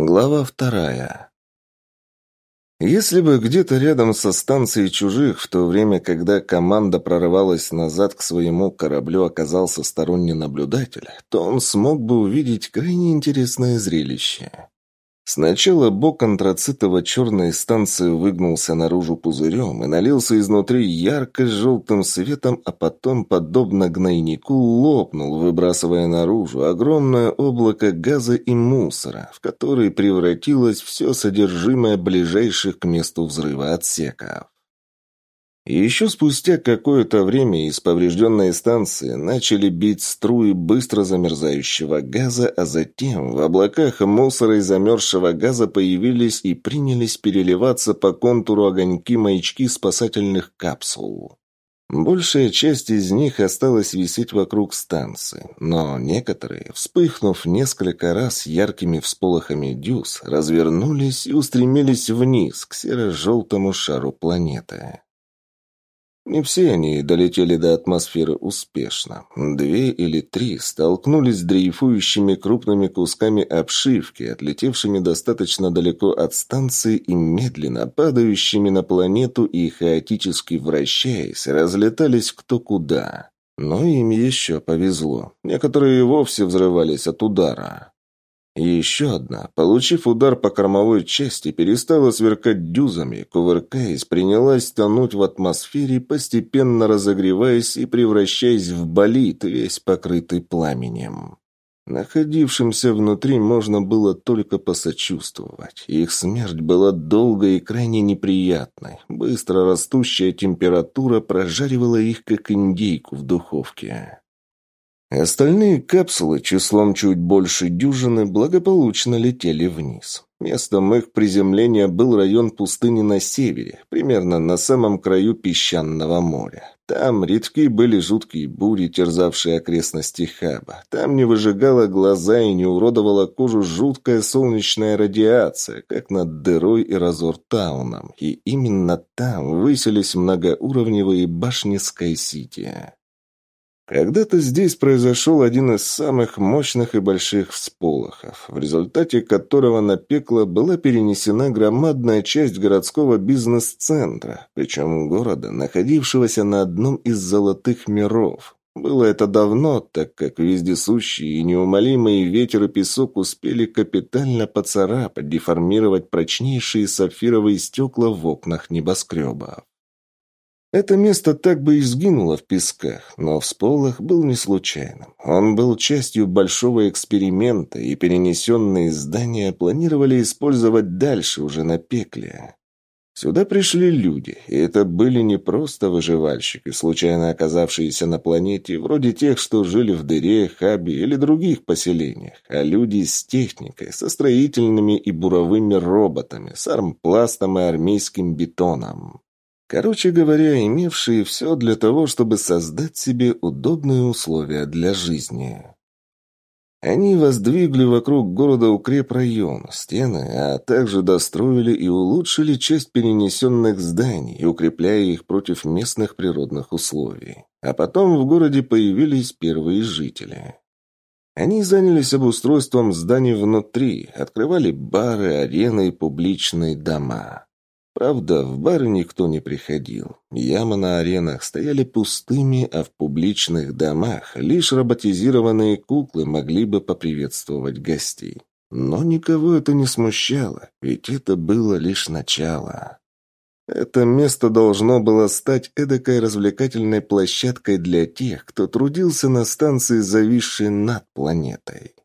Глава вторая. Если бы где-то рядом со станцией чужих, в то время, когда команда прорывалась назад к своему кораблю, оказался сторонний наблюдатель, то он смог бы увидеть крайне интересное зрелище. Сначала бок антрацитово-черной станции выгнулся наружу пузырем и налился изнутри ярко-желтым светом, а потом, подобно гнойнику, лопнул, выбрасывая наружу огромное облако газа и мусора, в который превратилось все содержимое ближайших к месту взрыва отсеков. Еще спустя какое-то время из поврежденной станции начали бить струи быстро замерзающего газа, а затем в облаках мусора и замерзшего газа появились и принялись переливаться по контуру огоньки-маячки спасательных капсул. Большая часть из них осталась висеть вокруг станции, но некоторые, вспыхнув несколько раз яркими всполохами дюз, развернулись и устремились вниз к серо-желтому шару планеты. Не все они долетели до атмосферы успешно. Две или три столкнулись с дрейфующими крупными кусками обшивки, отлетевшими достаточно далеко от станции и медленно падающими на планету и, хаотически вращаясь, разлетались кто куда. Но им еще повезло. Некоторые вовсе взрывались от удара. И еще одна, получив удар по кормовой части, перестала сверкать дюзами, кувыркаясь, принялась тонуть в атмосфере, постепенно разогреваясь и превращаясь в болид, весь покрытый пламенем. Находившимся внутри можно было только посочувствовать. Их смерть была долгой и крайне неприятной. Быстро растущая температура прожаривала их, как индейку в духовке. Остальные капсулы, числом чуть больше дюжины, благополучно летели вниз. Местом их приземления был район пустыни на севере, примерно на самом краю песчаного моря. Там редки были жуткие бури, терзавшие окрестности хаба. Там не выжигала глаза и не уродовала кожу жуткая солнечная радиация, как над дырой и Разортауном. И именно там выселись многоуровневые башни Скай-Сити. Когда-то здесь произошел один из самых мощных и больших всполохов, в результате которого на пекло была перенесена громадная часть городского бизнес-центра, причем города, находившегося на одном из золотых миров. Было это давно, так как вездесущие и неумолимые ветер и песок успели капитально поцарапать, деформировать прочнейшие сапфировые стекла в окнах небоскребов. Это место так бы и сгинуло в песках, но всполох был не случайным. Он был частью большого эксперимента, и перенесенные здания планировали использовать дальше, уже на пекле. Сюда пришли люди, и это были не просто выживальщики, случайно оказавшиеся на планете, вроде тех, что жили в дыре, хабе или других поселениях, а люди с техникой, со строительными и буровыми роботами, с армпластом и армейским бетоном. Короче говоря, имевшие все для того, чтобы создать себе удобные условия для жизни. Они воздвигли вокруг города укрепрайон, стены, а также достроили и улучшили часть перенесенных зданий, укрепляя их против местных природных условий. А потом в городе появились первые жители. Они занялись обустройством зданий внутри, открывали бары, арены и публичные дома. Правда, в бары никто не приходил. Ямы на аренах стояли пустыми, а в публичных домах лишь роботизированные куклы могли бы поприветствовать гостей. Но никого это не смущало, ведь это было лишь начало. Это место должно было стать эдакой развлекательной площадкой для тех, кто трудился на станции, зависшей над планетой.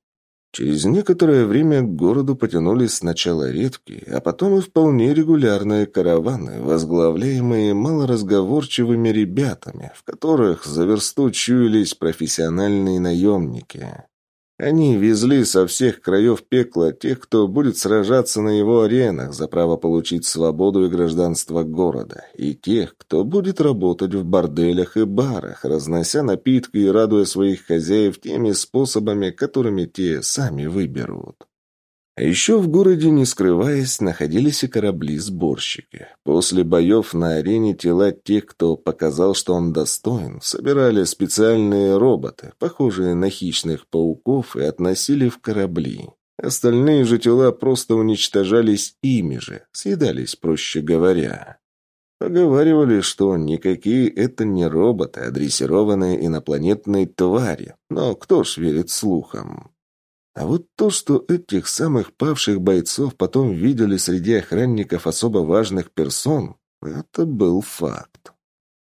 Через некоторое время к городу потянулись сначала редкие, а потом и вполне регулярные караваны, возглавляемые малоразговорчивыми ребятами, в которых за версту чуялись профессиональные наемники. Они везли со всех краев пекла тех, кто будет сражаться на его аренах за право получить свободу и гражданство города, и тех, кто будет работать в борделях и барах, разнося напитки и радуя своих хозяев теми способами, которыми те сами выберут. А еще в городе, не скрываясь, находились и корабли-сборщики. После боев на арене тела тех, кто показал, что он достоин, собирали специальные роботы, похожие на хищных пауков, и относили в корабли. Остальные же тела просто уничтожались ими же, съедались, проще говоря. Поговаривали, что никакие это не роботы, а дрессированные инопланетные твари, но кто ж верит слухам? А вот то, что этих самых павших бойцов потом видели среди охранников особо важных персон, это был факт.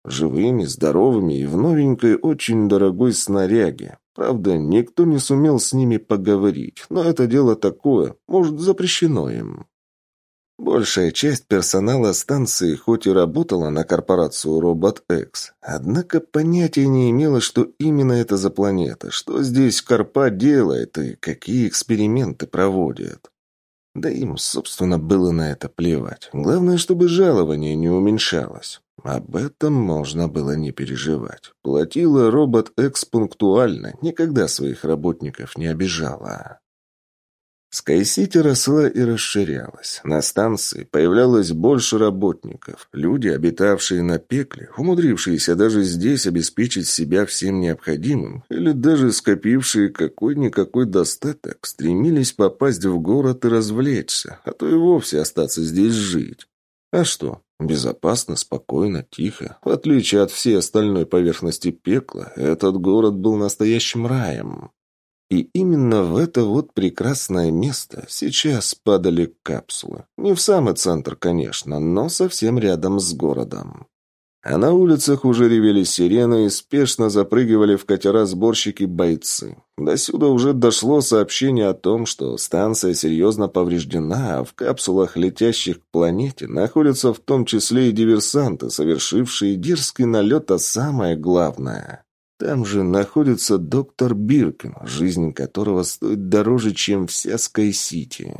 Живыми, здоровыми и в новенькой, очень дорогой снаряге. Правда, никто не сумел с ними поговорить, но это дело такое, может, запрещено им. Большая часть персонала станции хоть и работала на корпорацию Робот-Экс, однако понятия не имела, что именно это за планета, что здесь Карпа делает и какие эксперименты проводит. Да им, собственно, было на это плевать. Главное, чтобы жалование не уменьшалось. Об этом можно было не переживать. Платила робот-экс пунктуально, никогда своих работников не обижала. Скайсити росла и расширялась. На станции появлялось больше работников. Люди, обитавшие на пекле, умудрившиеся даже здесь обеспечить себя всем необходимым, или даже скопившие какой-никакой достаток, стремились попасть в город и развлечься, а то и вовсе остаться здесь жить. А что? Безопасно, спокойно, тихо. В отличие от всей остальной поверхности пекла, этот город был настоящим раем. И именно в это вот прекрасное место сейчас падали капсулы. Не в самый центр, конечно, но совсем рядом с городом. А на улицах уже ревели сирены и спешно запрыгивали в катера сборщики-бойцы. До сюда уже дошло сообщение о том, что станция серьезно повреждена, а в капсулах, летящих к планете, находятся в том числе и диверсанты, совершившие дерзкий налет, а самое главное там же находится доктор Биркин, жизнь которого стоит дороже, чем вся Скай-Сити.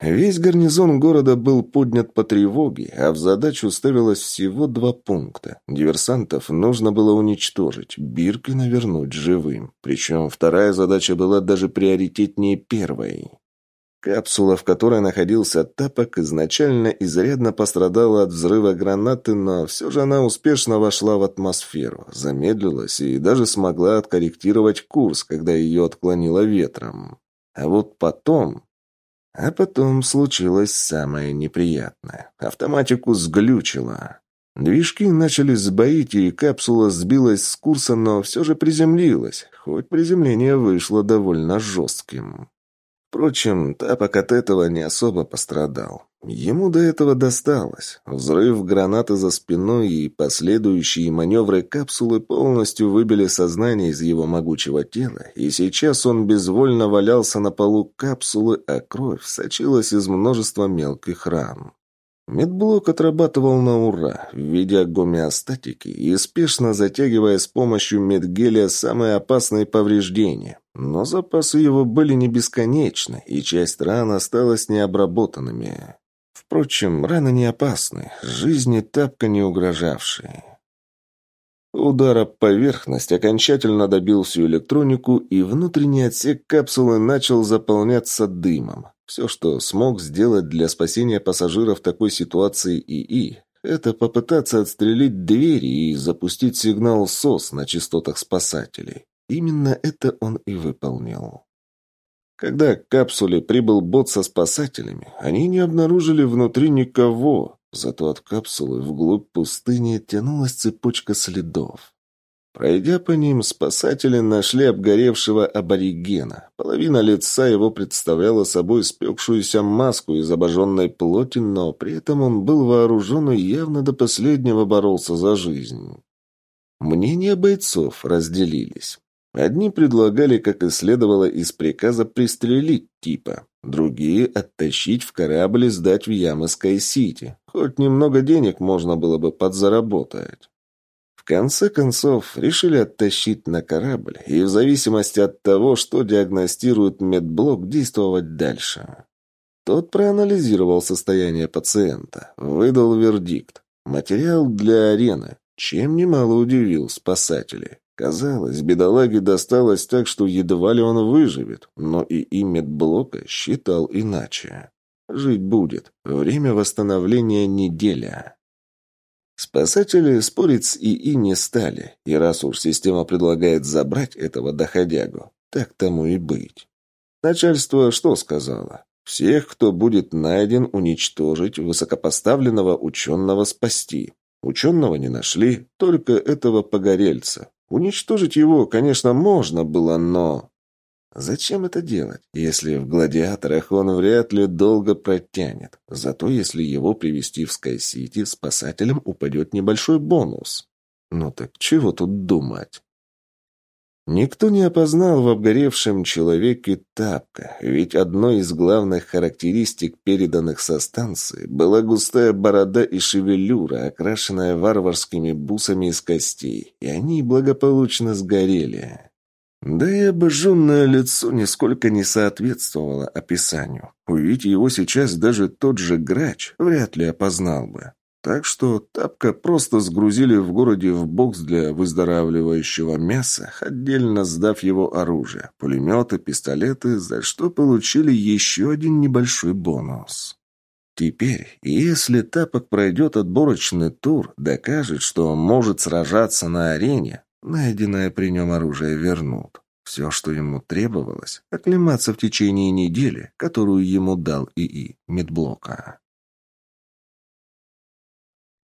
Весь гарнизон города был поднят по тревоге, а в задачу ставилось всего два пункта. Диверсантов нужно было уничтожить, Биркина вернуть живым. Причем вторая задача была даже приоритетнее первой. Капсула, в которой находился Тапок, изначально изрядно пострадала от взрыва гранаты, но все же она успешно вошла в атмосферу, замедлилась и даже смогла откорректировать курс, когда ее отклонило ветром. А вот потом... А потом случилось самое неприятное. Автоматику сглючило. Движки начали сбоить, и капсула сбилась с курса, но все же приземлилась, хоть приземление вышло довольно жестким. Впрочем, Тапок от этого не особо пострадал. Ему до этого досталось. Взрыв гранаты за спиной и последующие маневры капсулы полностью выбили сознание из его могучего тела, и сейчас он безвольно валялся на полу капсулы, а кровь сочилась из множества мелких ран. Медблок отрабатывал на ура, введя гомеостатики и спешно затягивая с помощью медгелия самые опасные повреждения. Но запасы его были не бесконечны, и часть ран осталась необработанными. Впрочем, раны не опасны, жизни тапка не угрожавшие. Удар об поверхность окончательно добил всю электронику, и внутренний отсек капсулы начал заполняться дымом. Все, что смог сделать для спасения пассажиров такой ситуации ИИ, это попытаться отстрелить двери и запустить сигнал СОС на частотах спасателей. Именно это он и выполнил. Когда к капсуле прибыл бот со спасателями, они не обнаружили внутри никого, зато от капсулы вглубь пустыни тянулась цепочка следов. Пройдя по ним, спасатели нашли обгоревшего аборигена. Половина лица его представляла собой спекшуюся маску из обожженной плоти, но при этом он был вооружен и явно до последнего боролся за жизнь. Мнения бойцов разделились. Одни предлагали, как и следовало из приказа, пристрелить типа. Другие – оттащить в корабль и сдать в ямы Скай-Сити. Хоть немного денег можно было бы подзаработать конце концов, решили оттащить на корабль и в зависимости от того, что диагностирует медблок, действовать дальше. Тот проанализировал состояние пациента, выдал вердикт. Материал для арены, чем немало удивил спасателей. Казалось, бедолаге досталось так, что едва ли он выживет, но и и медблока считал иначе. Жить будет. Время восстановления неделя. Спасатели спорить с ИИ не стали, и раз уж система предлагает забрать этого доходягу, так тому и быть. Начальство что сказало? Всех, кто будет найден, уничтожить, высокопоставленного ученого спасти. Ученого не нашли, только этого погорельца. Уничтожить его, конечно, можно было, но... Зачем это делать, если в гладиаторах он вряд ли долго протянет? Зато если его привести в Скай-Сити, спасателям упадет небольшой бонус. Ну так чего тут думать? Никто не опознал в обгоревшем человеке тапка, ведь одной из главных характеристик, переданных со станции, была густая борода и шевелюра, окрашенная варварскими бусами из костей, и они благополучно сгорели. Да и обожженное лицо нисколько не соответствовало описанию. Увидеть его сейчас даже тот же грач вряд ли опознал бы. Так что тапка просто сгрузили в городе в бокс для выздоравливающего мяса, отдельно сдав его оружие, пулеметы, пистолеты, за что получили еще один небольшой бонус. Теперь, если Тапок пройдет отборочный тур, докажет, что может сражаться на арене, найденное при нем оружие вернут. Все, что ему требовалось, оклематься в течение недели, которую ему дал ИИ Медблока.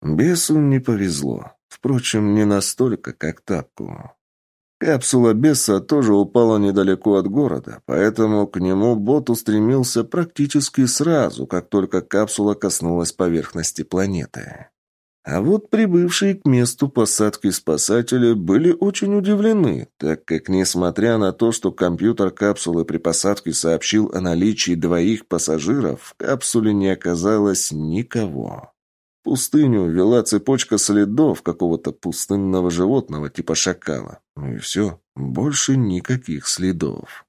Бесу не повезло. Впрочем, не настолько, как тапку. Капсула беса тоже упала недалеко от города, поэтому к нему бот устремился практически сразу, как только капсула коснулась поверхности планеты. А вот прибывшие к месту посадки спасатели были очень удивлены, так как, несмотря на то, что компьютер капсулы при посадке сообщил о наличии двоих пассажиров, в капсуле не оказалось никого пустыню вела цепочка следов какого-то пустынного животного типа шакала. Ну и все, больше никаких следов.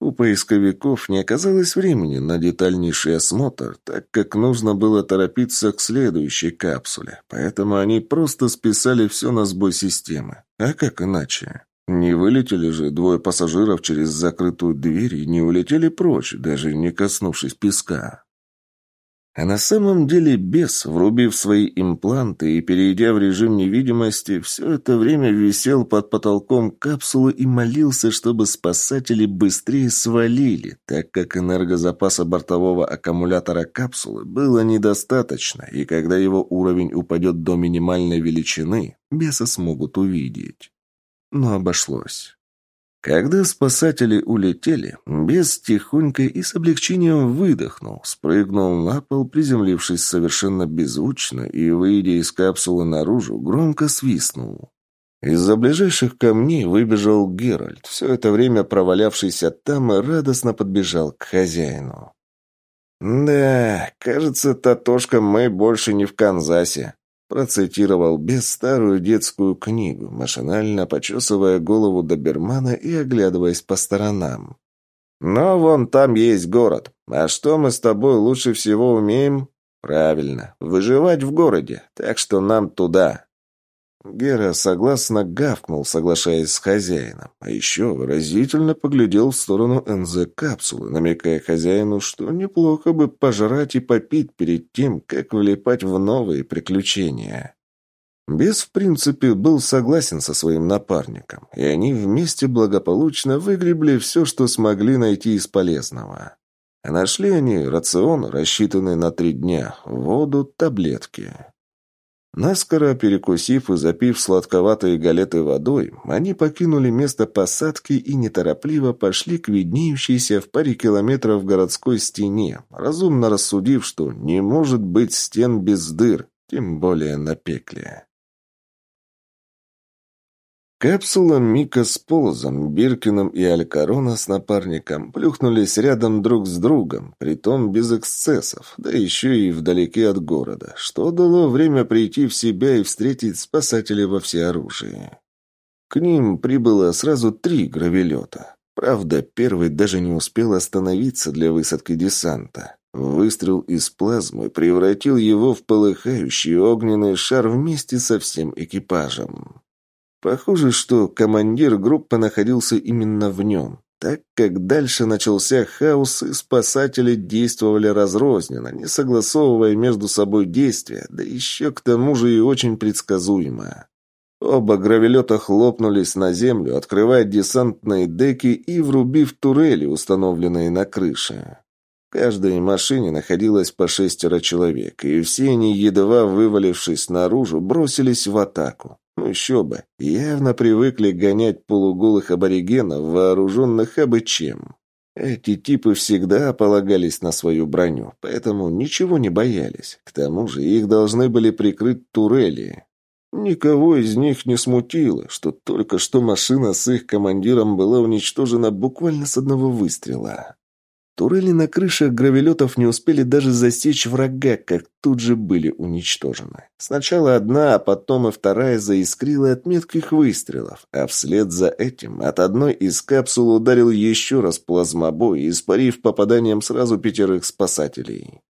У поисковиков не оказалось времени на детальнейший осмотр, так как нужно было торопиться к следующей капсуле, поэтому они просто списали все на сбой системы. А как иначе? Не вылетели же двое пассажиров через закрытую дверь и не улетели прочь, даже не коснувшись песка. А на самом деле бес, врубив свои импланты и перейдя в режим невидимости, все это время висел под потолком капсулы и молился, чтобы спасатели быстрее свалили, так как энергозапаса бортового аккумулятора капсулы было недостаточно, и когда его уровень упадет до минимальной величины, беса смогут увидеть. Но обошлось. Когда спасатели улетели, бес тихонько и с облегчением выдохнул, спрыгнул на пол, приземлившись совершенно беззвучно и, выйдя из капсулы наружу, громко свистнул. Из-за ближайших камней выбежал Геральт, все это время провалявшийся там и радостно подбежал к хозяину. «Да, кажется, Татошка мы больше не в Канзасе», Процитировал без старую детскую книгу, машинально почесывая голову добермана и оглядываясь по сторонам. «Но вон там есть город. А что мы с тобой лучше всего умеем?» «Правильно, выживать в городе, так что нам туда». Гера согласно гавкнул, соглашаясь с хозяином, а еще выразительно поглядел в сторону НЗ-капсулы, намекая хозяину, что неплохо бы пожрать и попить перед тем, как влипать в новые приключения. Бес, в принципе, был согласен со своим напарником, и они вместе благополучно выгребли все, что смогли найти из полезного. Нашли они рацион, рассчитанный на три дня, воду, таблетки. Наскоро перекусив и запив сладковатые галеты водой, они покинули место посадки и неторопливо пошли к виднеющейся в паре километров городской стене, разумно рассудив, что не может быть стен без дыр, тем более на пекле. Капсула Мика с Полозом, Биркиным и Алькарона с напарником плюхнулись рядом друг с другом, притом без эксцессов, да еще и вдалеке от города, что дало время прийти в себя и встретить спасателей во всеоружии. К ним прибыло сразу три гравелета. Правда, первый даже не успел остановиться для высадки десанта. Выстрел из плазмы превратил его в полыхающий огненный шар вместе со всем экипажем. Похоже, что командир группы находился именно в нем, так как дальше начался хаос, и спасатели действовали разрозненно, не согласовывая между собой действия, да еще к тому же и очень предсказуемо. Оба гравелета хлопнулись на землю, открывая десантные деки и врубив турели, установленные на крыше. В каждой машине находилось по шестеро человек, и все они, едва вывалившись наружу, бросились в атаку. Ну еще бы, явно привыкли гонять полуголых аборигенов, вооруженных абы чем. Эти типы всегда полагались на свою броню, поэтому ничего не боялись. К тому же их должны были прикрыть турели. Никого из них не смутило, что только что машина с их командиром была уничтожена буквально с одного выстрела. Турели на крышах гравелетов не успели даже засечь врага, как тут же были уничтожены. Сначала одна, а потом и вторая заискрила от метких выстрелов, а вслед за этим от одной из капсул ударил еще раз плазмобой, испарив попаданием сразу пятерых спасателей.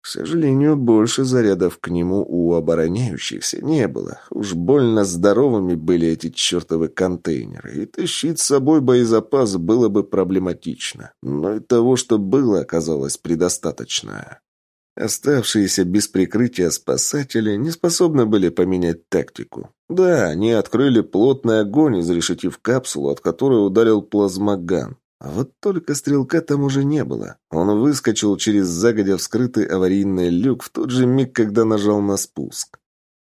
К сожалению, больше зарядов к нему у обороняющихся не было. Уж больно здоровыми были эти чертовы контейнеры, и тащить с собой боезапас было бы проблематично. Но и того, что было, оказалось предостаточно. Оставшиеся без прикрытия спасатели не способны были поменять тактику. Да, они открыли плотный огонь, изрешетив капсулу, от которой ударил плазмоган. А вот только стрелка там уже не было. Он выскочил через загодя вскрытый аварийный люк в тот же миг, когда нажал на спуск.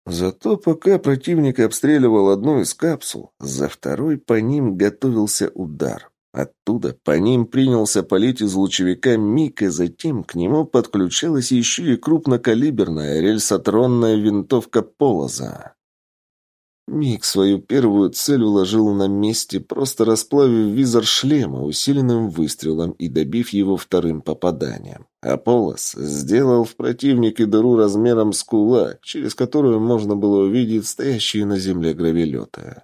Зато пока противник обстреливал одну из капсул, за второй по ним готовился удар. Оттуда по ним принялся палить из лучевика Мик, и затем к нему подключалась еще и крупнокалиберная рельсотронная винтовка Полоза. Миг свою первую цель уложил на месте, просто расплавив визор шлема усиленным выстрелом и добив его вторым попаданием. А Полос сделал в противнике дыру размером с кулак, через которую можно было увидеть стоящие на земле гравелеты.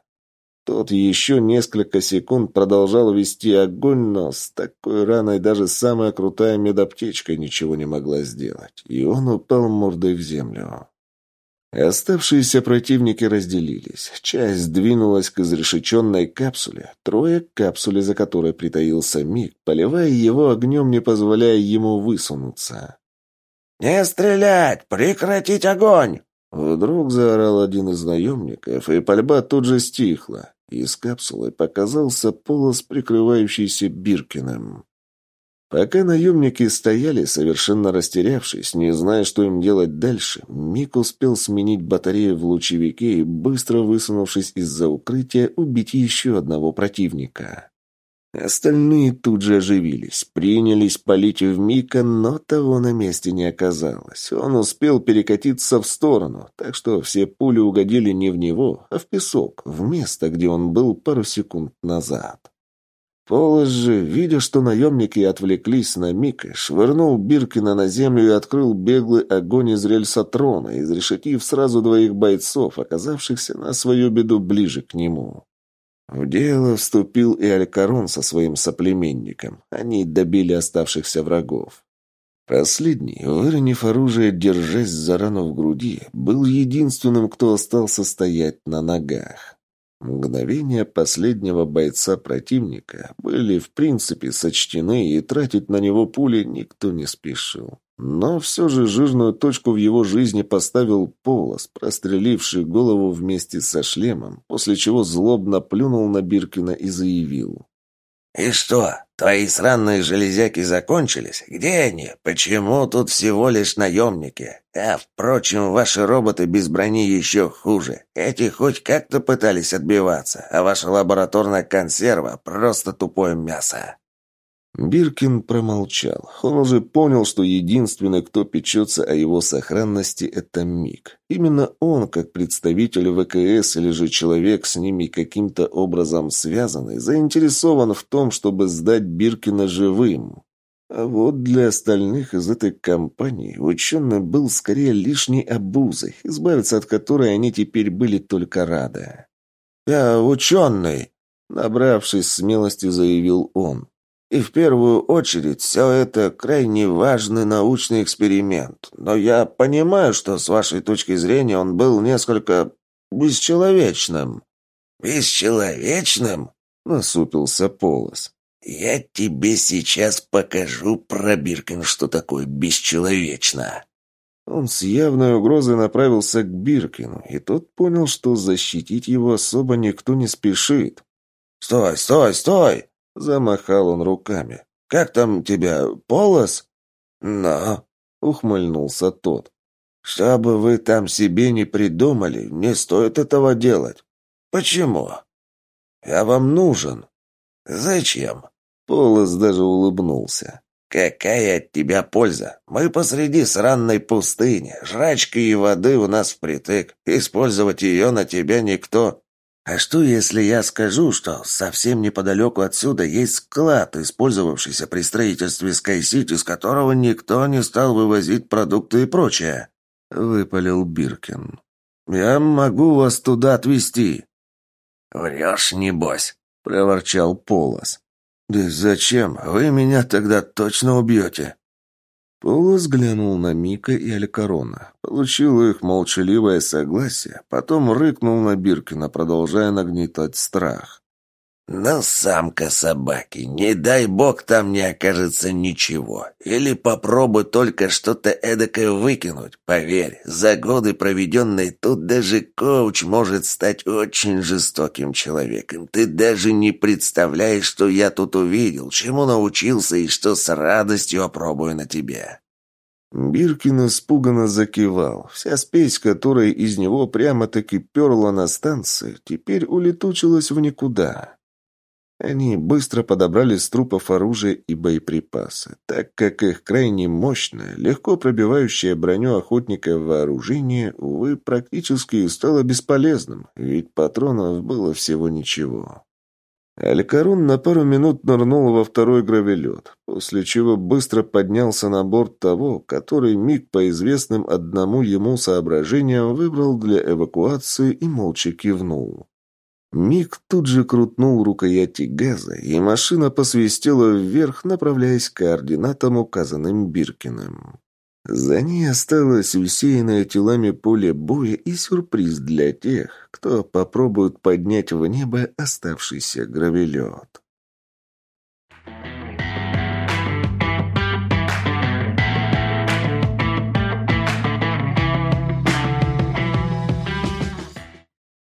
Тот еще несколько секунд продолжал вести огонь, но с такой раной даже самая крутая медаптечка ничего не могла сделать, и он упал мордой в землю. Оставшиеся противники разделились. Часть двинулась к изрешеченной капсуле, трое к капсуле, за которой притаился Миг, поливая его огнем, не позволяя ему высунуться. «Не стрелять! Прекратить огонь!» Вдруг заорал один из наемников, и пальба тут же стихла. Из капсулы показался полос, прикрывающийся Биркиным. Пока наемники стояли, совершенно растерявшись, не зная, что им делать дальше, Мик успел сменить батарею в лучевике и, быстро высунувшись из-за укрытия, убить еще одного противника. Остальные тут же оживились, принялись палить в Мика, но того на месте не оказалось. Он успел перекатиться в сторону, так что все пули угодили не в него, а в песок, в место, где он был пару секунд назад. Полос же, видя, что наемники отвлеклись на миг, швырнул Биркина на землю и открыл беглый огонь из рельсотрона, изрешетив сразу двоих бойцов, оказавшихся на свою беду ближе к нему. В дело вступил и Алькарон со своим соплеменником. Они добили оставшихся врагов. Последний, выронив оружие, держась за рану в груди, был единственным, кто остался стоять на ногах. Мгновения последнего бойца противника были в принципе сочтены, и тратить на него пули никто не спешил. Но все же жирную точку в его жизни поставил Полос, простреливший голову вместе со шлемом, после чего злобно плюнул на Биркина и заявил. «И что, твои сраные железяки закончились? Где они? Почему тут всего лишь наемники? А, впрочем, ваши роботы без брони еще хуже. Эти хоть как-то пытались отбиваться, а ваша лабораторная консерва — просто тупое мясо». Биркин промолчал. Он уже понял, что единственный, кто печется о его сохранности, это Мик. Именно он, как представитель ВКС или же человек с ними каким-то образом связанный, заинтересован в том, чтобы сдать Биркина живым. А вот для остальных из этой компании ученый был скорее лишней обузой, избавиться от которой они теперь были только рады. «Я ученый», — набравшись смелости, заявил он. И в первую очередь все это крайне важный научный эксперимент. Но я понимаю, что с вашей точки зрения он был несколько бесчеловечным». «Бесчеловечным?» — насупился Полос. «Я тебе сейчас покажу, Пробиркин, что такое бесчеловечно». Он с явной угрозой направился к Биркину, и тот понял, что защитить его особо никто не спешит. «Стой, стой, стой!» — замахал он руками. «Как там тебя, Полос?» «Но», — ухмыльнулся тот. «Что бы вы там себе не придумали, не стоит этого делать». «Почему?» «Я вам нужен». «Зачем?» Полос даже улыбнулся. «Какая от тебя польза? Мы посреди сранной пустыни. Жрачки и воды у нас впритык. Использовать ее на тебя никто. А что, если я скажу, что совсем неподалеку отсюда есть склад, использовавшийся при строительстве Скайсити, из которого никто не стал вывозить продукты и прочее?» Выпалил Биркин. «Я могу вас туда отвезти». «Врешь, небось», — проворчал Полос. «Да зачем? Вы меня тогда точно убьете!» Полос глянул на Мика и Алькарона, получил их молчаливое согласие, потом рыкнул на Биркина, продолжая нагнетать страх. «Ну, самка собаки, не дай бог там не окажется ничего. Или попробуй только что-то эдакое выкинуть. Поверь, за годы, проведенные тут, даже коуч может стать очень жестоким человеком. Ты даже не представляешь, что я тут увидел, чему научился и что с радостью опробую на тебе». Биркин испуганно закивал. Вся спесь, которая из него прямо-таки перла на станции, теперь улетучилась в никуда. Они быстро подобрали с трупов оружие и боеприпасы, так как их крайне мощное, легко пробивающее броню охотника вооружение, увы, практически стало бесполезным, ведь патронов было всего ничего. Алькарун на пару минут нырнул во второй гравелет, после чего быстро поднялся на борт того, который миг по известным одному ему соображениям выбрал для эвакуации и молча кивнул. Миг тут же крутнул рукояти газа, и машина посвистела вверх, направляясь к координатам, указанным Биркиным. За ней осталось усеянное телами поле боя и сюрприз для тех, кто попробует поднять в небо оставшийся гравелет.